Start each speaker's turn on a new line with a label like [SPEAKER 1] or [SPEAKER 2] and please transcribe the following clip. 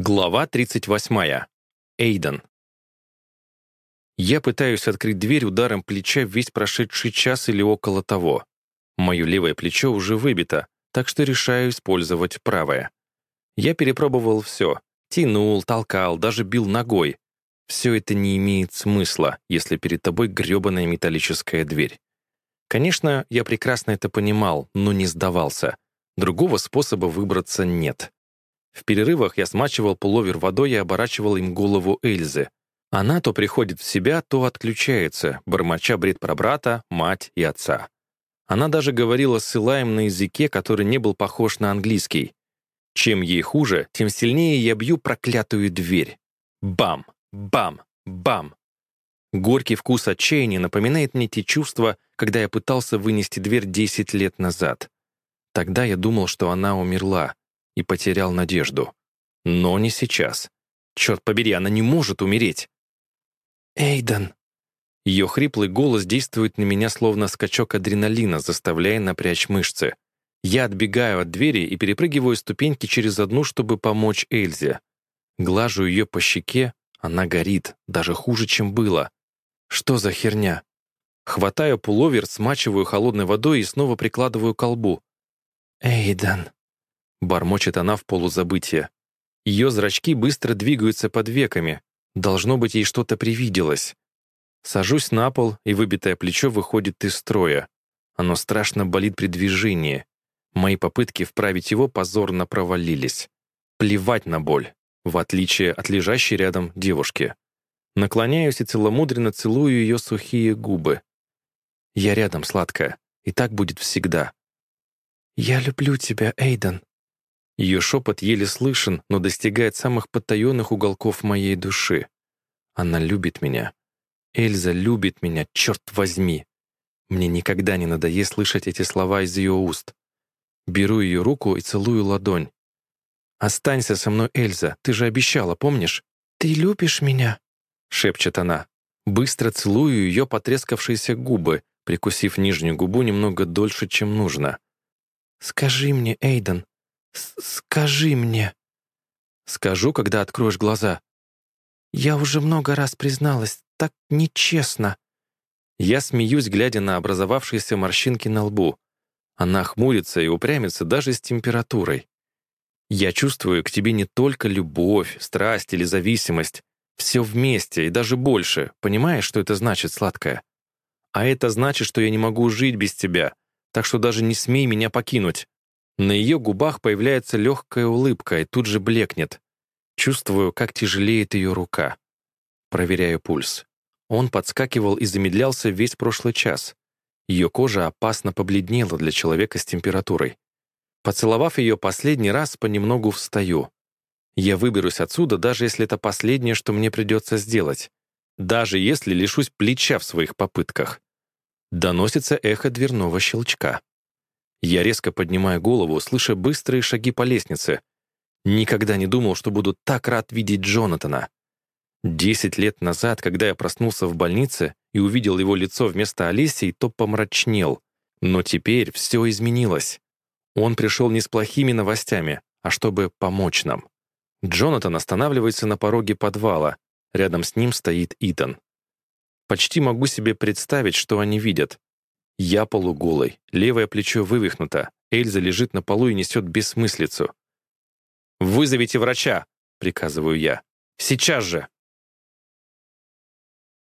[SPEAKER 1] Глава 38. Эйден. Я пытаюсь открыть дверь ударом плеча весь прошедший час или около того. Мое левое плечо уже выбито, так что решаю использовать правое. Я перепробовал все. Тянул, толкал, даже бил ногой. Все это не имеет смысла, если перед тобой грёбаная металлическая дверь. Конечно, я прекрасно это понимал, но не сдавался. Другого способа выбраться нет. В перерывах я смачивал пуловер водой и оборачивал им голову Эльзы. Она то приходит в себя, то отключается, бормоча бред про брата, мать и отца. Она даже говорила с Илаем на языке, который не был похож на английский. Чем ей хуже, тем сильнее я бью проклятую дверь. Бам! Бам! Бам! Горький вкус отчаяния напоминает мне те чувства, когда я пытался вынести дверь 10 лет назад. Тогда я думал, что она умерла и потерял надежду. Но не сейчас. Черт побери, она не может умереть.
[SPEAKER 2] «Эйден!»
[SPEAKER 1] Ее хриплый голос действует на меня словно скачок адреналина, заставляя напрячь мышцы. Я отбегаю от двери и перепрыгиваю ступеньки через одну, чтобы помочь Эльзе. Глажу ее по щеке, она горит, даже хуже, чем было. Что за херня? Хватаю пуловер, смачиваю холодной водой и снова прикладываю к колбу.
[SPEAKER 2] Эйден.
[SPEAKER 1] Бормочет она в полузабытие. Ее зрачки быстро двигаются под веками. Должно быть, ей что-то привиделось. Сажусь на пол, и выбитое плечо выходит из строя. Оно страшно болит при движении. Мои попытки вправить его позорно провалились. Плевать на боль, в отличие от лежащей рядом девушки. Наклоняюсь и целомудренно целую ее сухие губы. «Я рядом, сладкая, и так будет всегда».
[SPEAKER 2] «Я люблю тебя, Эйден»,
[SPEAKER 1] ее шепот еле слышен, но достигает самых потаенных уголков моей души. Она любит меня. Эльза любит меня, черт возьми. Мне никогда не надоест слышать эти слова из ее уст. Беру ее руку и целую ладонь. «Останься со мной, Эльза, ты же обещала, помнишь?»
[SPEAKER 2] «Ты любишь меня?»
[SPEAKER 1] — шепчет она. Быстро целую ее потрескавшиеся губы, прикусив нижнюю губу немного дольше, чем нужно.
[SPEAKER 2] «Скажи мне, Эйден, «Скажи мне».
[SPEAKER 1] «Скажу, когда откроешь глаза».
[SPEAKER 2] «Я уже много раз призналась, так нечестно».
[SPEAKER 1] Я смеюсь, глядя на образовавшиеся морщинки на лбу. Она хмурится и упрямится даже с температурой. Я чувствую к тебе не только любовь, страсть или зависимость. Все вместе и даже больше. Понимаешь, что это значит, сладкое? А это значит, что я не могу жить без тебя. Так что даже не смей меня покинуть. На ее губах появляется легкая улыбка и тут же блекнет. Чувствую, как тяжелеет ее рука. Проверяю пульс. Он подскакивал и замедлялся весь прошлый час. Ее кожа опасно побледнела для человека с температурой. Поцеловав ее последний раз, понемногу встаю. Я выберусь отсюда, даже если это последнее, что мне придется сделать. Даже если лишусь плеча в своих попытках. Доносится эхо дверного щелчка. Я резко поднимаю голову, слыша быстрые шаги по лестнице. Никогда не думал, что буду так рад видеть Джонатана. Десять лет назад, когда я проснулся в больнице и увидел его лицо вместо Олесей, то помрачнел. Но теперь все изменилось. Он пришел не с плохими новостями, а чтобы помочь нам. Джонатан останавливается на пороге подвала. Рядом с ним стоит Итан. Почти могу себе представить, что они видят. Я полуголый, левое плечо вывихнуто. Эльза лежит на полу и несет бессмыслицу. «Вызовите врача!» — приказываю я. «Сейчас же!»